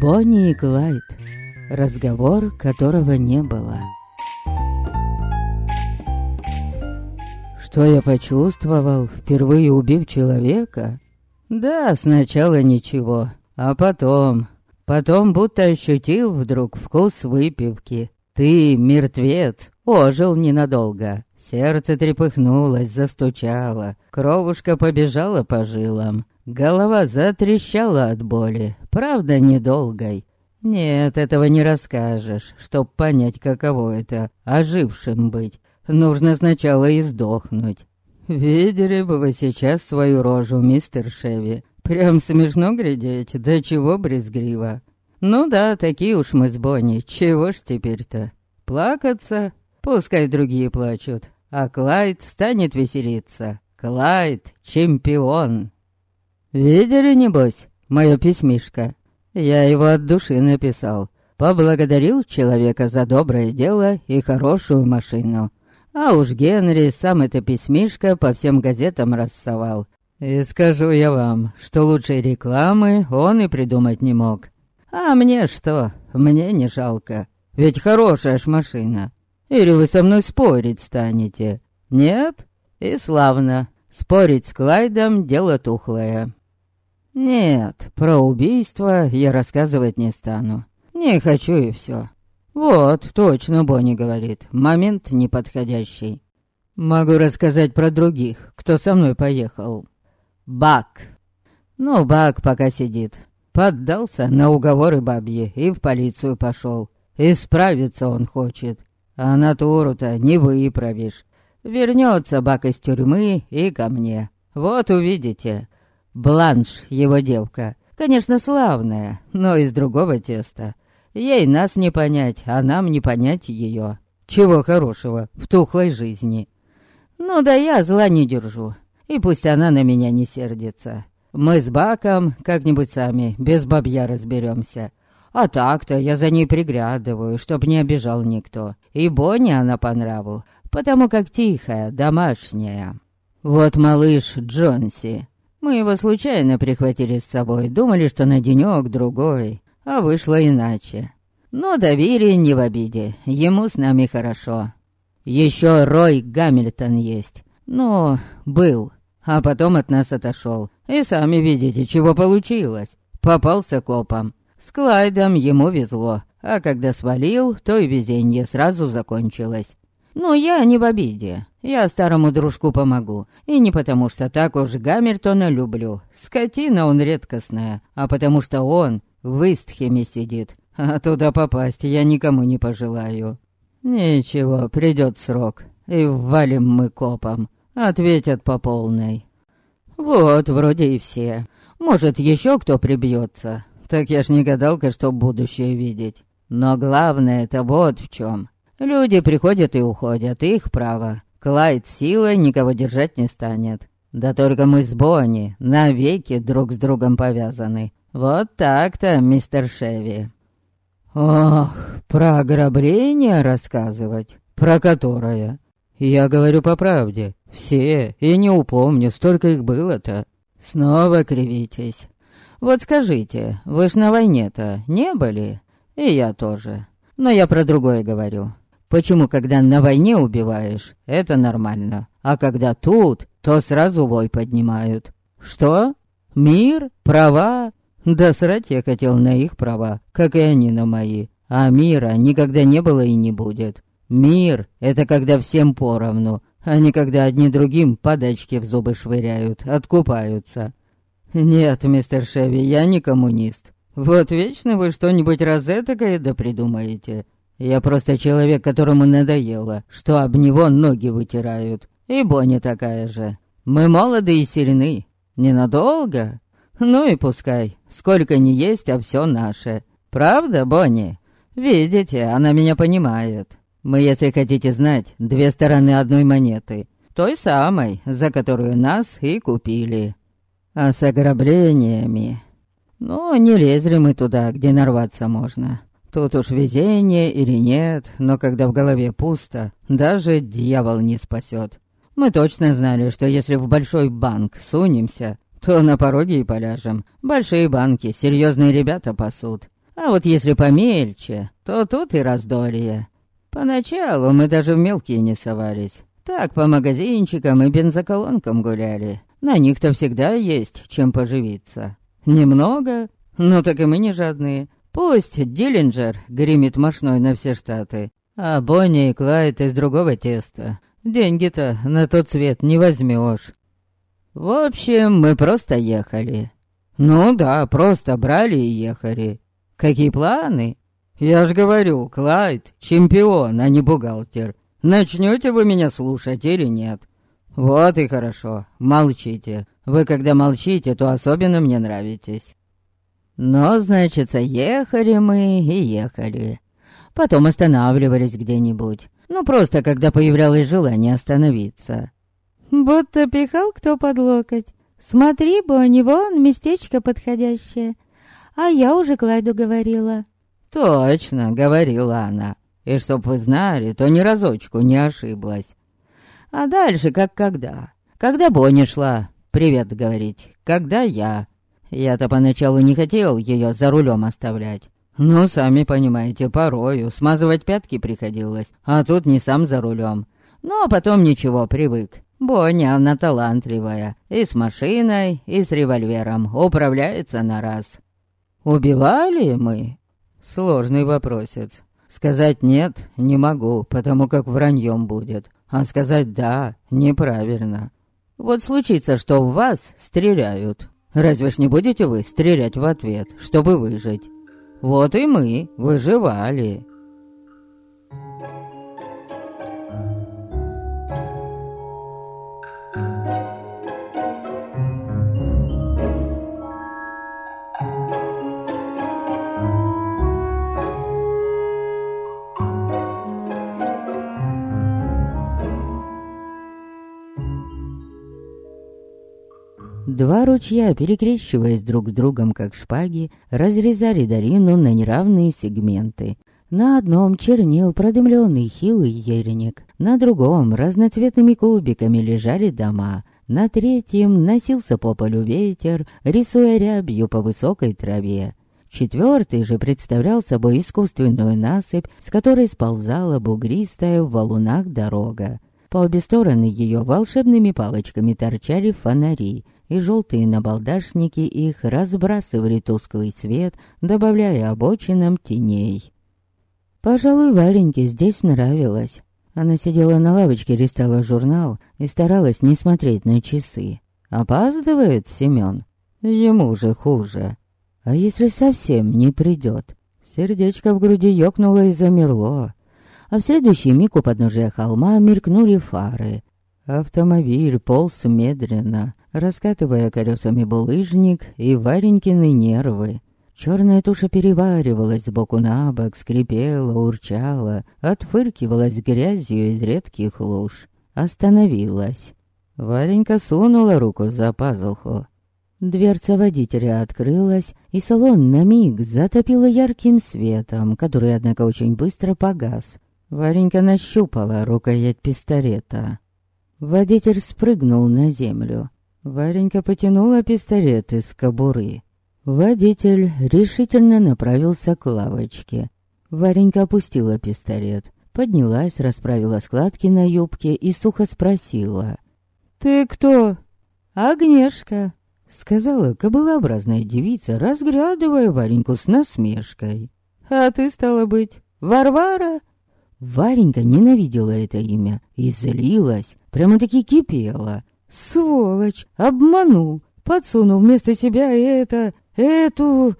Бонни и Клайд. Разговор, которого не было. Что я почувствовал, впервые убив человека? Да, сначала ничего, а потом... Потом будто ощутил вдруг вкус выпивки. Ты, мертвец, ожил ненадолго. Сердце трепыхнулось, застучало, кровушка побежала по жилам. Голова затрещала от боли, правда, недолгой. Нет, этого не расскажешь, чтоб понять, каково это, ожившим быть. Нужно сначала и сдохнуть. Видели бы вы сейчас свою рожу, мистер Шеви. Прям смешно глядеть, да чего брезгливо. Ну да, такие уж мы с Бонни, чего ж теперь-то? Плакаться? Пускай другие плачут, а Клайд станет веселиться. Клайд — чемпион. Видели, небось, мое письмишко? Я его от души написал. Поблагодарил человека за доброе дело и хорошую машину. А уж Генри сам это письмишко по всем газетам рассовал. И скажу я вам, что лучшей рекламы он и придумать не мог. А мне что? Мне не жалко. Ведь хорошая ж машина. Или вы со мной спорить станете? Нет? И славно. Спорить с Клайдом — дело тухлое. Нет, про убийство я рассказывать не стану. Не хочу и все. Вот, точно Бонни говорит, момент неподходящий. Могу рассказать про других, кто со мной поехал. Бак. Ну, Бак пока сидит. Поддался на уговоры бабьи и в полицию пошел. Исправиться он хочет. А натуру-то не выправишь. Вернется Бак из тюрьмы и ко мне. Вот увидите. Бланш, его девка, конечно, славная, но из другого теста. Ей нас не понять, а нам не понять ее. Чего хорошего в тухлой жизни. Ну да я зла не держу, и пусть она на меня не сердится. Мы с Баком как-нибудь сами, без бабья разберемся. А так-то я за ней приглядываю, чтоб не обижал никто. И Бонни она по нраву, потому как тихая, домашняя. Вот малыш Джонси, мы его случайно прихватили с собой, думали, что на денёк-другой, а вышло иначе. Но доверие не в обиде, ему с нами хорошо. Еще Рой Гамильтон есть, ну, был, а потом от нас отошел. И сами видите, чего получилось. Попался копом. С Клайдом ему везло, а когда свалил, то и везенье сразу закончилось. Но я не в обиде. Я старому дружку помогу. И не потому, что так уж Гамильтона люблю. Скотина он редкостная, а потому что он в Истхеме сидит. А туда попасть я никому не пожелаю. Ничего, придет срок. И валим мы копом. Ответят по полной. Вот, вроде и все. Может, еще кто прибьется. Так я ж не гадалка, что будущее видеть. Но главное это вот в чем. Люди приходят и уходят, их право. Клайд силой никого держать не станет. Да только мы с Бонни навеки друг с другом повязаны. Вот так-то, мистер Шеви. Ох, про ограбление рассказывать? Про которое? Я говорю по правде. Все, и не упомню, столько их было-то. Снова кривитесь. Вот скажите, вы ж на войне-то не были? И я тоже. Но я про другое говорю. Почему, когда на войне убиваешь, это нормально, а когда тут, то сразу вой поднимают? Что? Мир? Права? Да срать я хотел на их права, как и они на мои. А мира никогда не было и не будет. Мир — это когда всем поровну, а не когда одни другим подачки в зубы швыряют, откупаются. Нет, мистер Шеви, я не коммунист. Вот вечно вы что-нибудь розетокое да придумаете. Я просто человек, которому надоело, что об него ноги вытирают. И Бонни такая же. Мы молоды и сильны. Ненадолго. Ну и пускай. Сколько ни есть, а все наше. Правда, Бонни? Видите, она меня понимает. Мы, если хотите знать, две стороны одной монеты. Той самой, за которую нас и купили. А с ограблениями... Ну, не лезли мы туда, где нарваться можно. Тут уж везение или нет, но когда в голове пусто, даже дьявол не спасет. Мы точно знали, что если в большой банк сунемся, то на пороге и поляжем. Большие банки, серьезные ребята пасут. А вот если помельче, то тут и раздолье. Поначалу мы даже в мелкие не совались. Так по магазинчикам и бензоколонкам гуляли. На них-то всегда есть чем поживиться. Немного, ну так и мы не жадные. Пусть Диллинджер гремит мощной на все штаты, а Бонни и Клайд из другого теста. Деньги-то на тот свет не возьмешь. В общем, мы просто ехали. Ну да, просто брали и ехали. Какие планы? Я ж говорю, Клайд, чемпион, а не бухгалтер. Начнете вы меня слушать или нет? Вот и хорошо, молчите. Вы когда молчите, то особенно мне нравитесь. Но, значит, ехали мы и ехали. Потом останавливались где-нибудь. Ну, просто когда появлялось желание остановиться. Будто пихал кто под локоть. Смотри, Бонни, вон местечко подходящее. А я уже Клайду говорила. Точно, говорила она. И чтоб вы знали, то ни разочку не ошиблась. А дальше как когда? Когда Бонни шла, привет говорить. Когда я. Я-то поначалу не хотел ее за рулем оставлять. Ну, сами понимаете, порою смазывать пятки приходилось, а тут не сам за рулем. Ну, а потом ничего, привык. Бонни, она талантливая. И с машиной, и с револьвером. Управляется на раз. Убивали мы? Сложный вопросец. Сказать «нет» не могу, потому как враньем будет. А сказать «да» неправильно. Вот случится, что в вас стреляют. Разве ж не будете вы стрелять в ответ, чтобы выжить? Вот и мы выживали. Два ручья, перекрещиваясь друг с другом как шпаги, разрезали долину на неравные сегменты. На одном чернел продымленный хилый ельник, на другом разноцветными кубиками лежали дома, на третьем носился по полю ветер, рисуя рябью по высокой траве. Четвертый же представлял собой искусственную насыпь, с которой сползала бугристая в валунах дорога. По обе стороны ее волшебными палочками торчали фонари, и желтые набалдашники их разбрасывали тусклый свет, добавляя обочинам теней. Пожалуй, Вареньке здесь нравилось. Она сидела на лавочке, листала журнал и старалась не смотреть на часы. Опаздывает Семен? Ему же хуже. А если совсем не придет? Сердечко в груди ёкнуло и замерло. А в следующий миг у подножия холма мелькнули фары. Автомобиль полз медленно, раскатывая колесами булыжник и Варенькины нервы. Черная туша переваривалась сбоку на бок, скрипела, урчала, отфыркивалась грязью из редких луж. Остановилась. Варенька сунула руку за пазуху. Дверца водителя открылась, и салон на миг затопило ярким светом, который, однако, очень быстро погас. Варенька нащупала рукоять пистолета. Водитель спрыгнул на землю. Варенька потянула пистолет из кобуры. Водитель решительно направился к лавочке. Варенька опустила пистолет, поднялась, расправила складки на юбке и сухо спросила. «Ты кто?» «Агнешка», — сказала кобылообразная девица, разглядывая Вареньку с насмешкой. «А ты, стала быть, Варвара?» Варенька ненавидела это имя и злилась, прямо-таки кипела. Сволочь! Обманул! Подсунул вместо себя это... эту...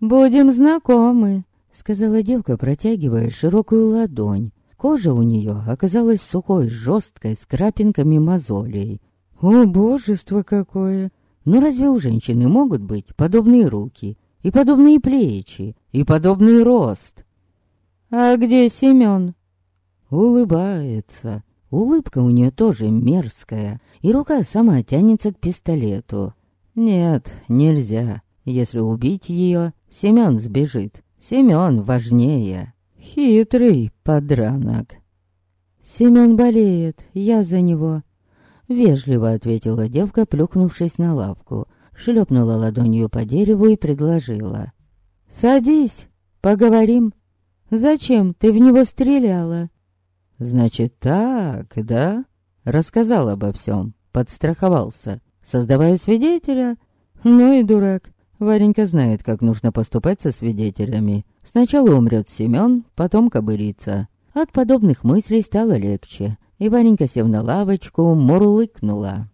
«Будем знакомы», — сказала девка, протягивая широкую ладонь. Кожа у нее оказалась сухой, жесткой, с крапинками мозолей. «О, божество какое!» Ну разве у женщины могут быть подобные руки, и подобные плечи, и подобный рост? «А где Семен?» Улыбается. Улыбка у нее тоже мерзкая, и рука сама тянется к пистолету. Нет, нельзя. Если убить ее, Семен сбежит. Семен важнее. Хитрый подранок. Семен болеет, я за него. Вежливо ответила девка, плюхнувшись на лавку. Шлепнула ладонью по дереву и предложила. Садись, поговорим. Зачем ты в него стреляла? Значит так, да? Рассказал обо всем, подстраховался, создавая свидетеля. Ну и дурак. Варенька знает, как нужно поступать со свидетелями. Сначала умрет Семен, потом кобырица. От подобных мыслей стало легче, и Варенька, сев на лавочку, мурлыкнула.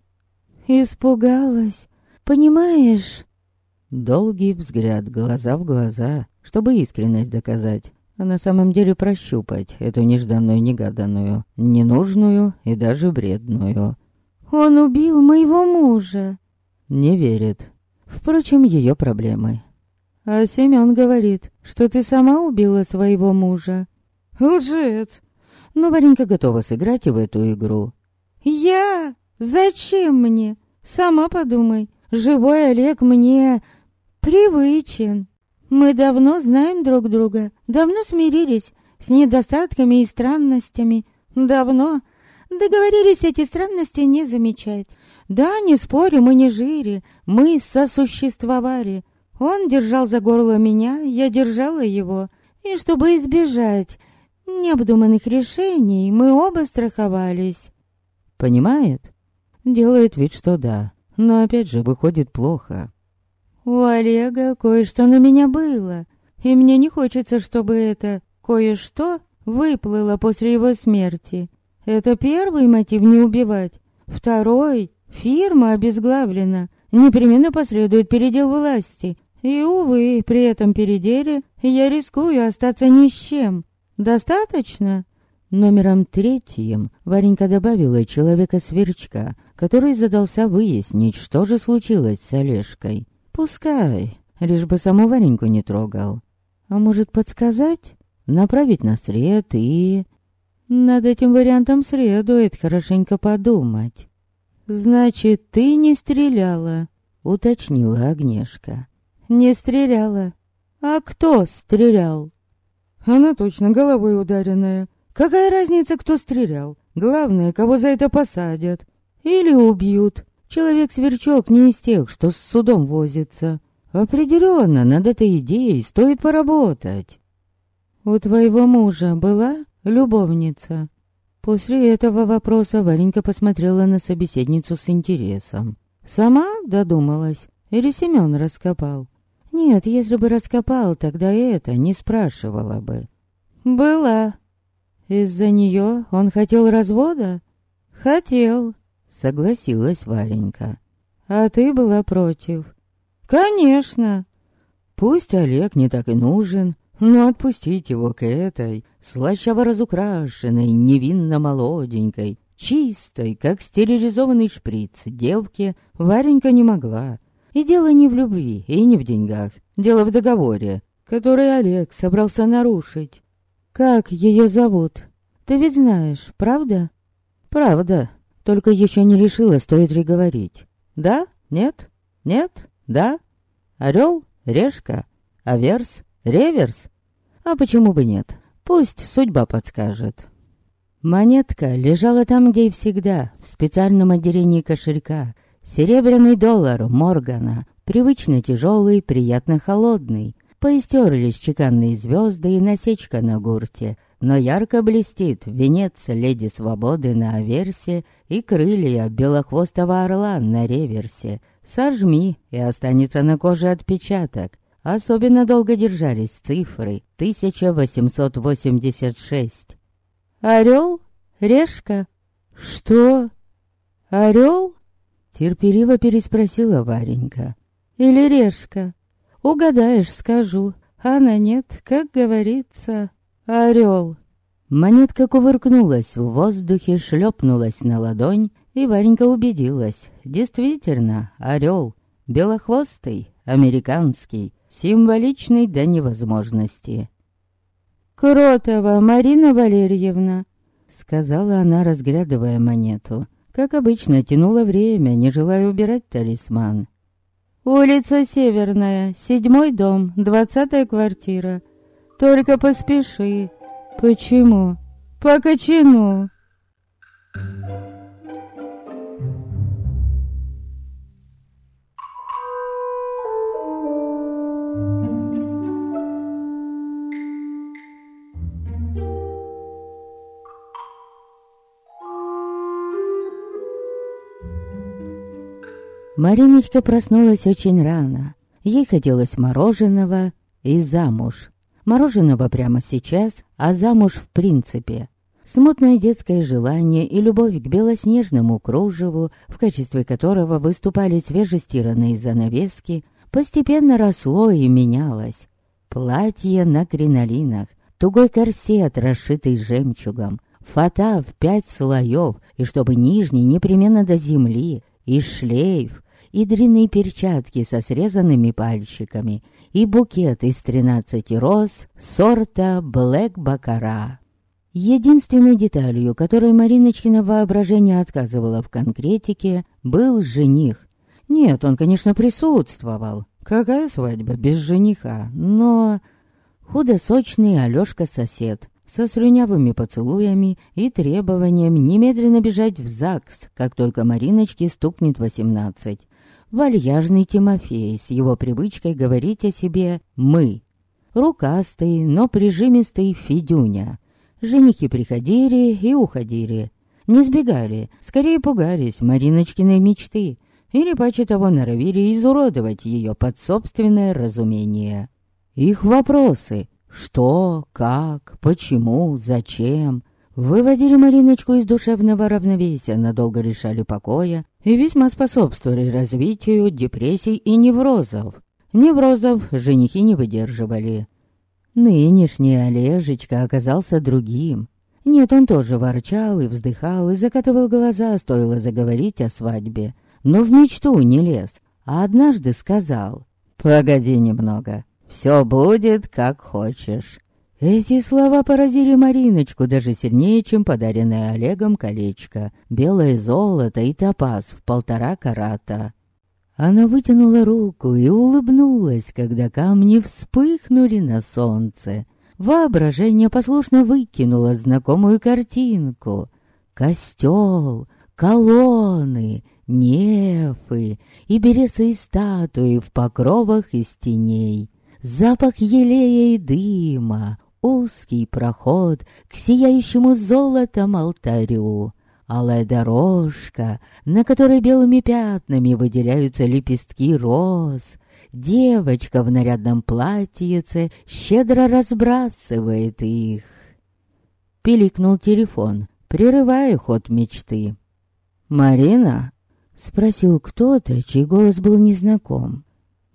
«Испугалась, понимаешь?» Долгий взгляд, глаза в глаза, чтобы искренность доказать, а на самом деле прощупать эту нежданную, негаданную, ненужную и даже вредную. «Он убил моего мужа!» Не верит. Впрочем, ее проблемы. А Семен говорит, что ты сама убила своего мужа. Лжец! Но Варенька готова сыграть и в эту игру. Я? Зачем мне? Сама подумай. Живой Олег мне привычен. Мы давно знаем друг друга, давно смирились с недостатками и странностями. Давно договорились эти странности не замечать. Да, не спорю, мы не жили, мы сосуществовали. Он держал за горло меня, я держала его. И чтобы избежать необдуманных решений, мы оба страховались. Понимает? Делает вид, что да, но опять же выходит плохо. У Олега кое-что на меня было, и мне не хочется, чтобы это кое-что выплыло после его смерти. Это первый мотив не убивать. Второй Фирма обезглавлена, непременно последует передел власти. И, увы, при этом переделе я рискую остаться ни с чем. Достаточно? Номером третьим Варенька добавила человека-сверчка, который задался выяснить, что же случилось с Олежкой. Пускай, лишь бы саму Вареньку не трогал. А может подсказать? Направить на сред и... Над этим вариантом следует хорошенько подумать. «Значит, ты не стреляла?» — уточнила Агнешка. «Не стреляла. А кто стрелял?» «Она точно головой ударенная. Какая разница, кто стрелял? Главное, кого за это посадят. Или убьют. Человек-сверчок не из тех, что с судом возится. Определенно, над этой идеей стоит поработать». «У твоего мужа была любовница?» После этого вопроса Варенька посмотрела на собеседницу с интересом. Сама додумалась? Или Семен раскопал? Нет, если бы раскопал, тогда это не спрашивала бы. Была. Из-за нее он хотел развода? Хотел, согласилась Варенька. А ты была против? Конечно. Пусть Олег не так и нужен, но отпустить его к этой, слащаво разукрашенной, невинно молоденькой, чистой, как стерилизованный шприц, девке Варенька не могла. И дело не в любви и не в деньгах, дело в договоре, который Олег собрался нарушить. «Как ее зовут? Ты ведь знаешь, правда?» «Правда, только еще не решила, стоит ли говорить. Да? Нет? Нет? Да? Орел? Решка? Аверс? Реверс? А почему бы нет? Пусть судьба подскажет. Монетка лежала там, где и всегда, в специальном отделении кошелька. Серебряный доллар Моргана, привычно тяжелый, приятно холодный. Поистерлись чеканные звезды и насечка на гурте, но ярко блестит венец леди свободы на аверсе и крылья белохвостого орла на реверсе. Сожми, и останется на коже отпечаток. Особенно долго держались цифры 1886. Орел? Решка? Что? Орел? Терпеливо переспросила Варенька. Или решка? Угадаешь, скажу. Она нет, как говорится, орел. Монетка кувыркнулась в воздухе, шлепнулась на ладонь, и Варенька убедилась. Действительно, орел. Белохвостый, американский, символичный до невозможности. «Кротова Марина Валерьевна», — сказала она, разглядывая монету. Как обычно, тянула время, не желая убирать талисман. «Улица Северная, седьмой дом, двадцатая квартира. Только поспеши. Почему? По кочану. Мариночка проснулась очень рано. Ей хотелось мороженого и замуж. Мороженого прямо сейчас, а замуж в принципе. Смутное детское желание и любовь к белоснежному кружеву, в качестве которого выступали свежестиранные занавески, постепенно росло и менялось. Платье на кринолинах, тугой корсет, расшитый жемчугом, фата в пять слоев, и чтобы нижний непременно до земли, и шлейф, и длинные перчатки со срезанными пальчиками, и букет из тринадцати роз сорта Блэк Бакара. Единственной деталью, которой Мариночкина воображение отказывало в конкретике, был жених. Нет, он, конечно, присутствовал. Какая свадьба без жениха? Но худосочный Алёшка-сосед со слюнявыми поцелуями и требованием немедленно бежать в ЗАГС, как только Мариночке стукнет восемнадцать. Вальяжный Тимофей с его привычкой говорить о себе «мы». Рукастый, но прижимистый Федюня. Женихи приходили и уходили. Не сбегали, скорее пугались Мариночкиной мечты. Или, паче того, норовили изуродовать ее под собственное разумение. Их вопросы что, как, почему, зачем выводили Мариночку из душевного равновесия, надолго решали покоя и весьма способствовали развитию депрессий и неврозов. Неврозов женихи не выдерживали. Нынешний Олежечка оказался другим. Нет, он тоже ворчал и вздыхал, и закатывал глаза, стоило заговорить о свадьбе. Но в мечту не лез, а однажды сказал «Погоди немного, все будет, как хочешь». Эти слова поразили Мариночку даже сильнее, чем подаренное Олегом колечко. Белое золото и топаз в полтора карата. Она вытянула руку и улыбнулась, когда камни вспыхнули на солнце. Воображение послушно выкинуло знакомую картинку. Костел, колонны, нефы и бересы статуи в покровах из теней запах елея и дыма, узкий проход к сияющему золотом алтарю, алая дорожка, на которой белыми пятнами выделяются лепестки роз, девочка в нарядном платьице щедро разбрасывает их. Пиликнул телефон, прерывая ход мечты. «Марина?» — спросил кто-то, чей голос был незнаком.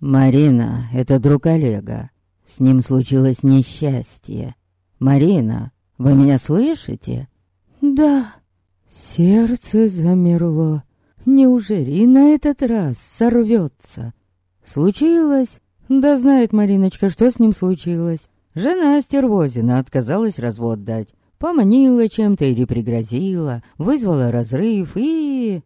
«Марина — это друг Олега. С ним случилось несчастье. Марина, вы меня слышите?» «Да». Сердце замерло. Неужели на этот раз сорвется? Случилось? Да знает Мариночка, что с ним случилось. Жена Стервозина отказалась развод дать. Поманила чем-то или пригрозила, вызвала разрыв и...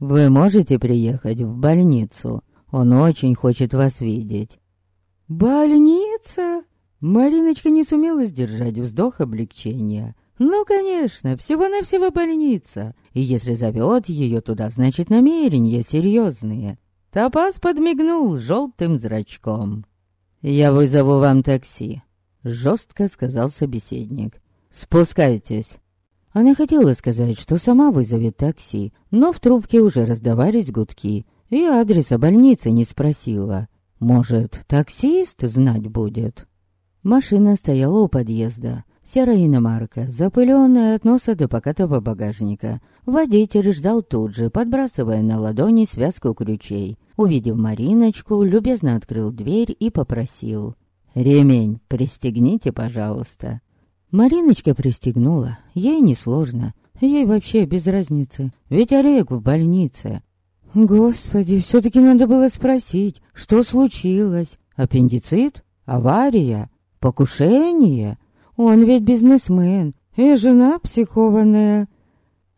«Вы можете приехать в больницу?» Он очень хочет вас видеть». «Больница?» Мариночка не сумела сдержать вздох облегчения. «Ну, конечно, всего-навсего больница. И если зовет ее туда, значит, намерения серьезные». Топаз подмигнул желтым зрачком. «Я вызову вам такси», — жестко сказал собеседник. «Спускайтесь». Она хотела сказать, что сама вызовет такси, но в трубке уже раздавались гудки, и адреса больницы не спросила. Может, таксист знать будет? Машина стояла у подъезда. Серая иномарка, запыленная от носа до покатого багажника. Водитель ждал тут же, подбрасывая на ладони связку ключей. Увидев Мариночку, любезно открыл дверь и попросил. «Ремень пристегните, пожалуйста». Мариночка пристегнула. Ей несложно. Ей вообще без разницы. Ведь Олег в больнице. Господи, все-таки надо было спросить, что случилось? Аппендицит? Авария? Покушение? Он ведь бизнесмен, и жена психованная.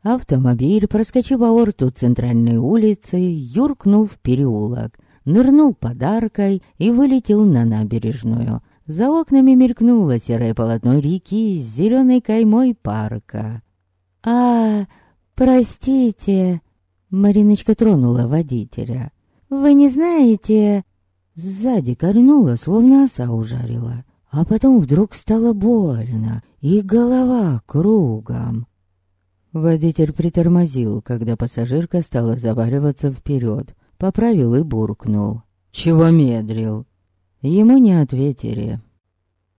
Автомобиль, проскочив аорту центральной улицы, юркнул в переулок, нырнул подаркой и вылетел на набережную. За окнами мелькнуло серое полотно реки с зеленой каймой парка. «А, простите», Мариночка тронула водителя. «Вы не знаете...» Сзади кольнула, словно оса ужарила. А потом вдруг стало больно, и голова кругом. Водитель притормозил, когда пассажирка стала заваливаться вперед. Поправил и буркнул. Чего медлил? Ему не ответили.